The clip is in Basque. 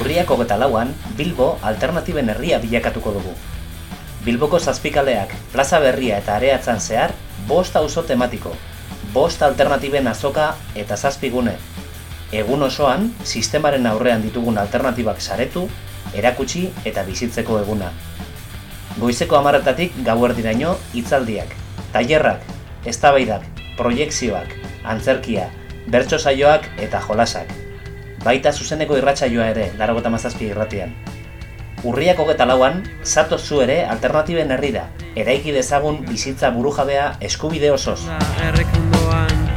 urriak hogeta lauan, Bilbo alternatiben herria bilakatuko dugu. Bilboko zazpikaleak, plaza berria eta areatzan zehar, bost auzo tematiko, bost alternatiben azoka eta zazpigune. Egun osoan, sistemaren aurrean ditugun alternatibak saretu, erakutsi eta bizitzeko eguna. Goizeko amarretatik gauerdiraino hitzaldiak, tailerrak, eztabaidak, proiekzioak, antzerkia, bertso saioak eta jolasak. Baita zuzeneko irratsaioa ere, gota mazazpi irratian. Urriak hogeta lauan, zato zu ere alternatiben herrira, eraiki dezagun bizitza burujabea eskubide osoz. Errekundoan, onantza da